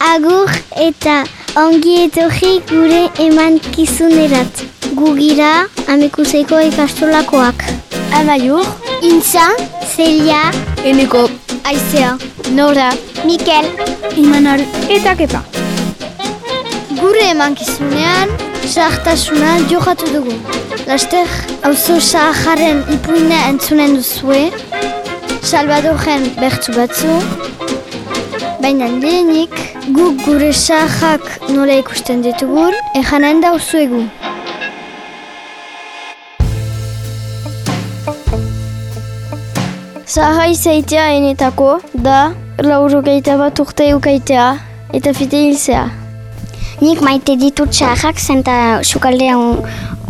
Agur eta ongi etorri gure eman kizunerat. Gugira, amekuseiko ikastolakoak. Amaiur, Intza, Celia, Eneko, Aizea, Nora, Mikel, Imanol eta Kepa. Gure emankizunean, sartasuna jokatu dugu. Laster, auzo saharen ipuina entzunen duzue, Salvadorren bertzu batzu, baina lehenik, guk gure sahak nola ikusten ditugun, ejanen da egu. Zaharra izaitea enetako da laurogeita bat urte ukaitea eta fite hilzea. Nik maite ditut saharrak zenta sukaldea un,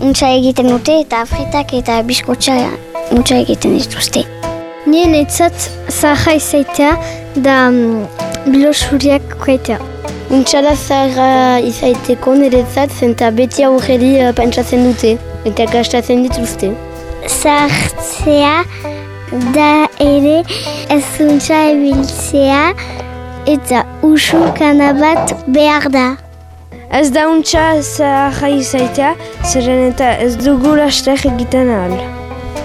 untsa egiten dute eta fritak eta biskotxa untsa egiten dituzte. Nien etzat zaharra izaitea da um, bilosuriak ukaitea. Untxala zaharra izaiteko niretzat zenta beti aurreri uh, pentsatzen dute eta gastatzen dituzte. Zahartzea da ere ez untsa ebiltzea eta usu kanabat behar da. Ez da untxa zaharra izaitea, zeren eta ez dugu laster egiten ahal.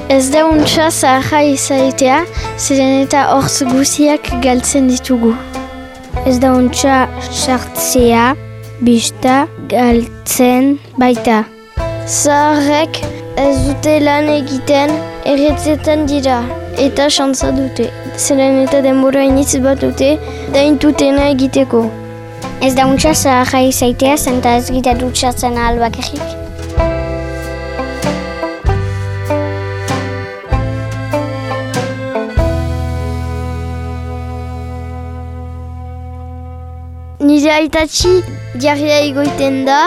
Ez da untxa zaharra izaitea, zeren eta hortz guziak galtzen ditugu. Ez da untxa sartzea, bista galtzen baita. Zaharrek ez dute lan egiten erretzetan dira eta xantza dute. Zeren eta denbora iniz bat dute daintutena egiteko. Ez da untsa zaharra izaitea zenta ez gira dutxatzen ahal aitatxi diarria egoiten da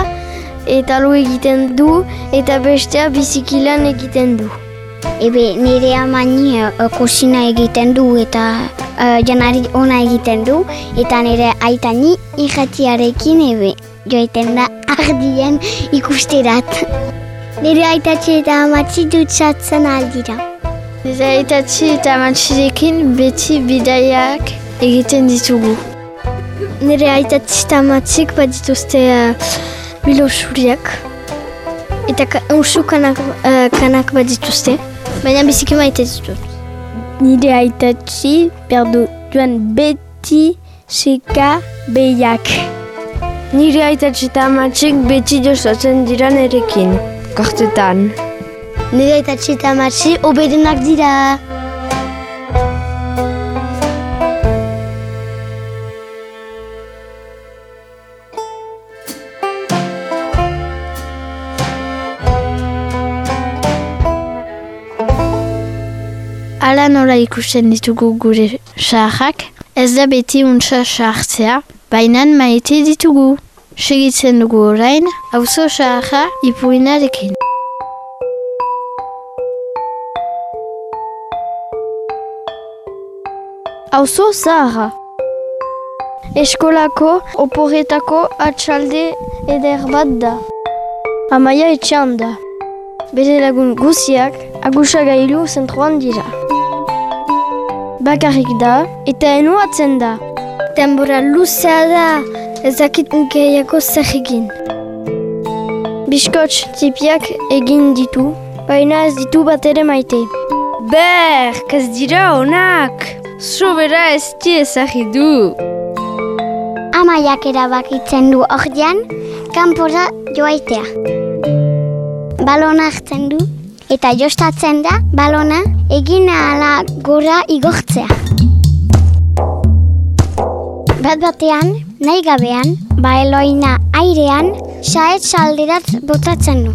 eta lo egiten du eta bestea bizikilan egiten du. Ebe nire amani uh, kosina egiten du eta uh, janari ona egiten du eta nire aitani irratiarekin ebe joiten da ardien ikusterat. Nire aitatxi eta amatzi dutxatzen aldira. Nire aitatxi eta amatxirekin beti bidaiak egiten ditugu. Nire aitatxi eta amatzik bat uh, bilosuriak eta ka, usu kanak, uh, kanak bat dituzte. Baina biziki maite ditut. Nire aitatxi berdu joan beti seka behiak. Nire aitatxi eta amatxik beti josatzen dira nerekin, kartetan. Nire aitatxi eta amatxi obedenak dira. Ala nola ikusten ditugu gure saharrak, ez da beti untsa sahartzea, baina maite ditugu. Segitzen dugu orain, auzo saharra ipuinarekin. Auzo zaharra. Eskolako oporretako atxalde eder bat da. Amaia etxean da. Bere lagun guziak agusagailu zentroan dira. Bakarrik da eta enuatzen da. Denbora luzea da, ezakit gehiago zer egin. Biskots tipiak egin ditu, baina ez ditu bat ere maite. Ber, ez dira onak! Sobera ez di ezagidu. Amaiak erabakitzen du ordean, kanpora joaitea. Balona hartzen du, eta jostatzen da balona egin ala gora igortzea. Bat batean, nahi gabean, baeloina airean, saet salderat botatzen du.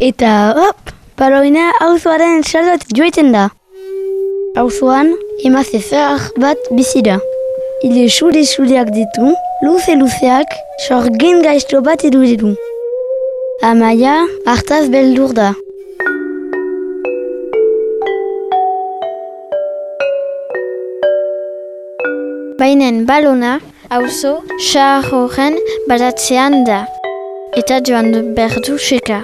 Eta hop, baloina auzoaren saldat joiten da. Auzoan, emazte zahar bat bizi da. Ile suri-suriak ditu, luze-luzeak, sorgin gaizto bat edu ditu. Amaia, hartaz beldur da. Bainen balona, auzo, xahar horren baratzean da. Eta joan berdu seka.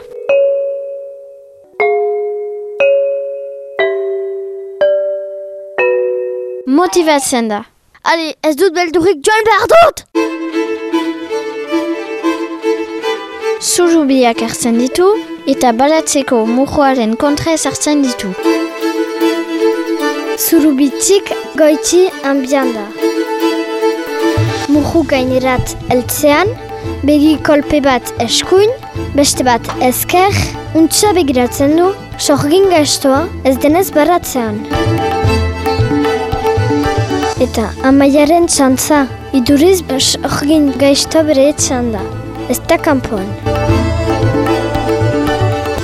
Motivatzen da. Ali, ez dut beldurrik joan behar dut! Zurubiak hartzen ditu eta balatzeko mujoaren kontra ezartzen ditu. Zurubitik goiti ambian da. Muju gainerat eltzean, begi kolpe bat eskuin, beste bat ezker, untsa begiratzen du, sorgin gaiztoa ez denez baratzean. Eta amaiaren txantza, iduriz sorgin gaiztoa bere etxan da, ez da kanpoan.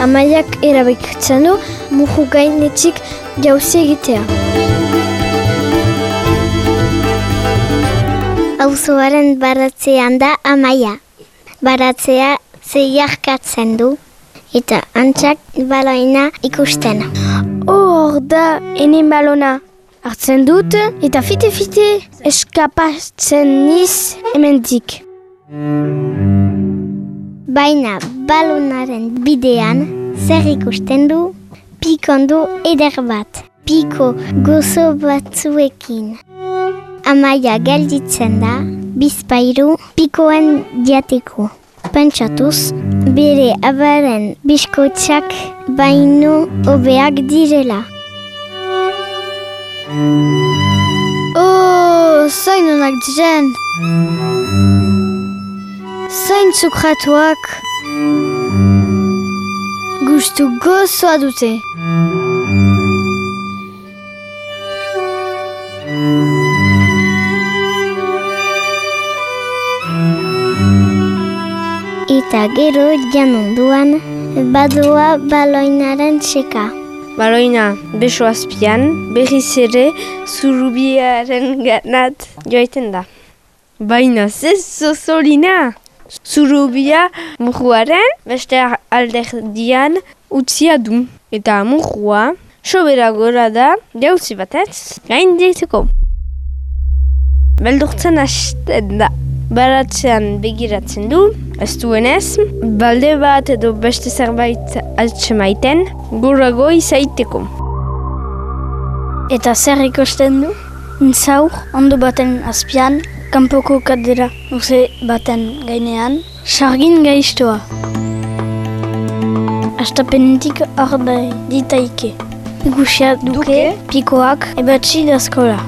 Amaiak erabekitzen du, muju gainetik jauzi egitea. Auzoaren baratzean da amaia. Baratzea zeiarkatzen du eta antzak baloina ikusten. Hor da ene balona. Hartzen dut eta fite-fite eskapatzen niz emendik. Baina balonaren bidean zer ikusten du pikondu eder bat. Piko gozo batzuekin. Amaia gelditzen da, bizpairu pikoen diateko. Pentsatuz, bere abaren biskotxak baino obeak direla. Oh, zain honak diren! Zain zukratuak! Gustu gozoa dute! Eta gero janonduan badoa baloinaren txeka. Baloina beso azpian, berriz ere zurubiaren ganat joaiten da. Baina ze zozolina! Zurubia mujuaren beste alderdian utzia du. Eta mujua sobera gora da jauzi batez gain dieteko. Beldurtzen hasten da. Baratzean begiratzen du, ez duenez, balde bat edo beste zerbait altxemaiten, gurago izaiteko. Eta zer ikusten du? Nzaur, ondo baten azpian, kanpoko kadera uze baten gainean, sargin gaiztoa. Astapenetik hor da ditaike. Igusia duke, pikoak ebatzi dazkola.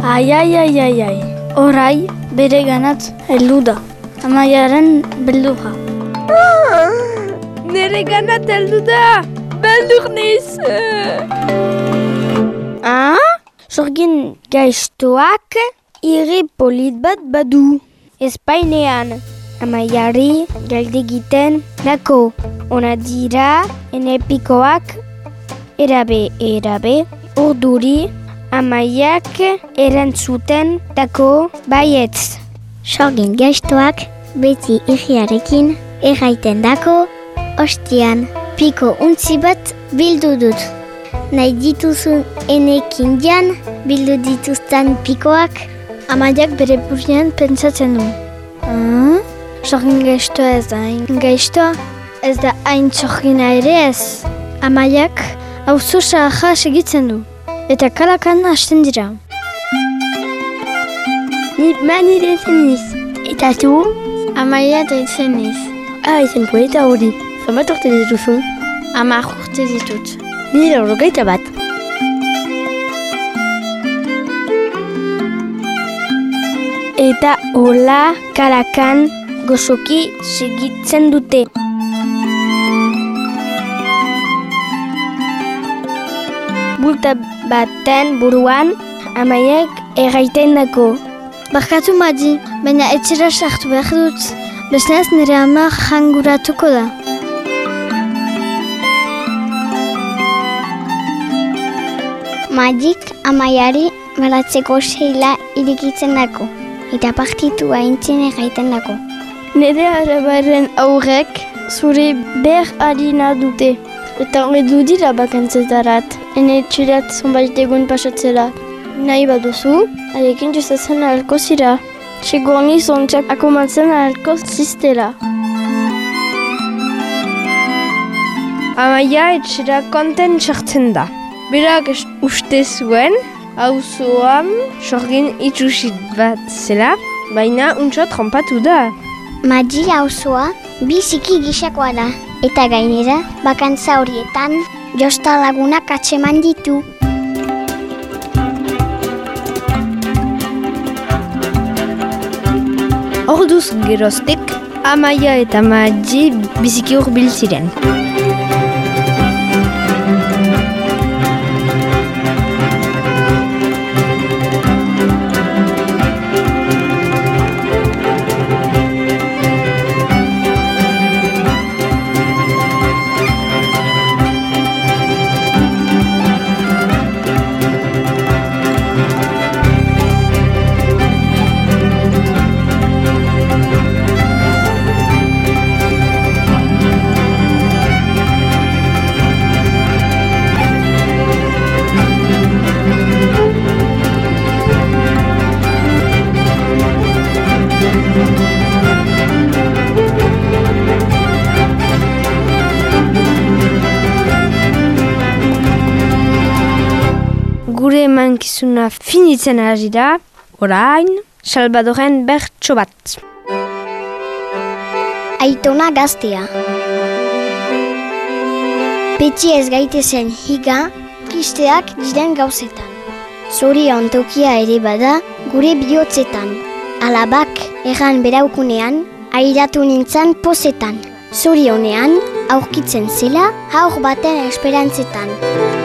Ai, ai, ai, ai, ai. Horai, bere ganat heldu da. Amaiaren beldurra. Nere ganat heldu da! Beldur niz! Ah? Sorgin gaiztoak irri polit bat badu. Espainean, amaiari galdegiten dako. Ona dira, ene pikoak, erabe, erabe, urduri, amaiak erantzuten dako baietz. Sorgin gaiztoak beti irriarekin erraiten dako ostian. Piko untzi bat bildu dut. Nahi dituzun enekin jan bildu dituzten pikoak. Amaiak bere burian pentsatzen du. Hmm? Sorgin gaiztoa ez da hain gaiztoa, ez da hain sorgina ere ez. Amaiak auzo sahaja segitzen du. Eta kalakan hasten dira. Ni mani ditzen niz. Eta zu? Amaia ditzen niz. Ah, izen poeta hori. Zabat urte dituzu? Amar urte ditut. Ni laurogeita bat. Eta hola kalakan gozoki segitzen dute. Bulta baten buruan amaiek erraiten dako. Barkatu madi, baina etxera sartu behar dut. Besnez nire ama janguratuko da. Madik amaiari balatzeko seila irikitzen dako. Eta partitua intzien erraiten dako. Nire arabaren aurrek zure ber adina dute. Eta edu dira bakantzetarat. Ene txirat zonbait egun pasatzela. Nahi baduzu, arekin justatzen ahalko zira. Seguani zontzak akomatzen ahalko ziztela. Amaia etxera konten txartzen da. Berak uste zuen, hauzoan sorgin itxusit bat zela, baina untsa trompatu da. Madi hauzoa biziki gisakoa da. Eta gainera, bakantza horietan, josta lagunak atseman ditu. Orduz geroztek, amaia eta madi biziki urbil ziren. Emankizuna finitzen ari da, orain, Salvadoren bertso bat. Aitona gaztea. Petsi ez gaitezen higa, kisteak diren gauzetan. Zori ontokia ere bada, gure bihotzetan. Alabak erran beraukunean, airatu nintzen pozetan. Zori honean, aurkitzen zela, haur baten esperantzetan.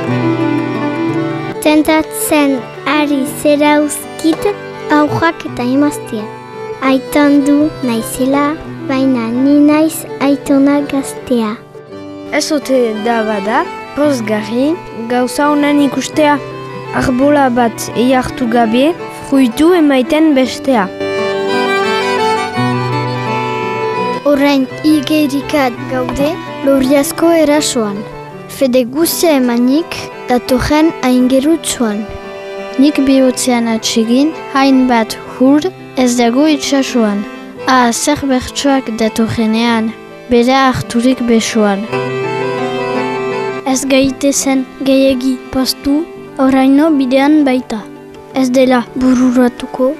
Tentatzen ari zera uzkit, aurrak eta emaztia. Aiton du naizela, baina ni naiz aitona gaztea. Ez ote da bada, pozgarri, gauza honen ikustea. Arbola bat eiartu gabe, fruitu emaiten bestea. Horrein igerikat gaude, loriazko erasoan. Fede guzia emanik, datorren aingerutzuan. Nik bihotzean atsegin, hain bat hur ez dago itxasuan. Ah, zer bertsoak datorrenean, bere harturik besoan. Ez gaitezen gehiagi postu, oraino bidean baita. Ez dela bururatuko,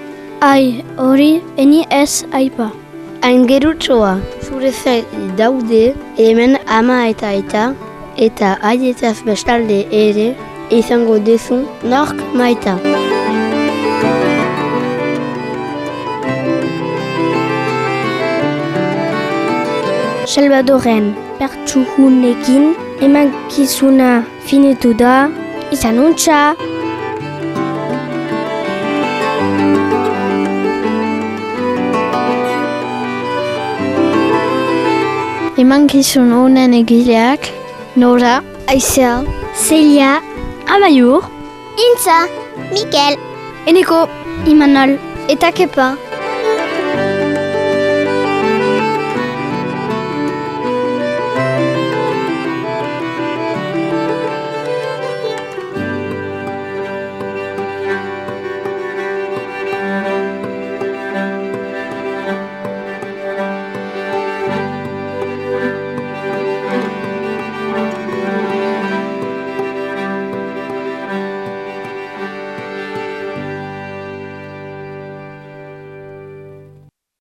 ai hori eni ez aipa. Aingerutsoa, zure zer daude, hemen ama eta eta, eta aietaz bestalde ere, izango dezu nork maita. Salvadoren pertsuhunekin eman kizuna finitu da, izan untxa! Emankizun honen egileak, Nora, Aizea, Celia, Amaiur, Intza, Mikel, Eneko, Imanol, eta Kepa.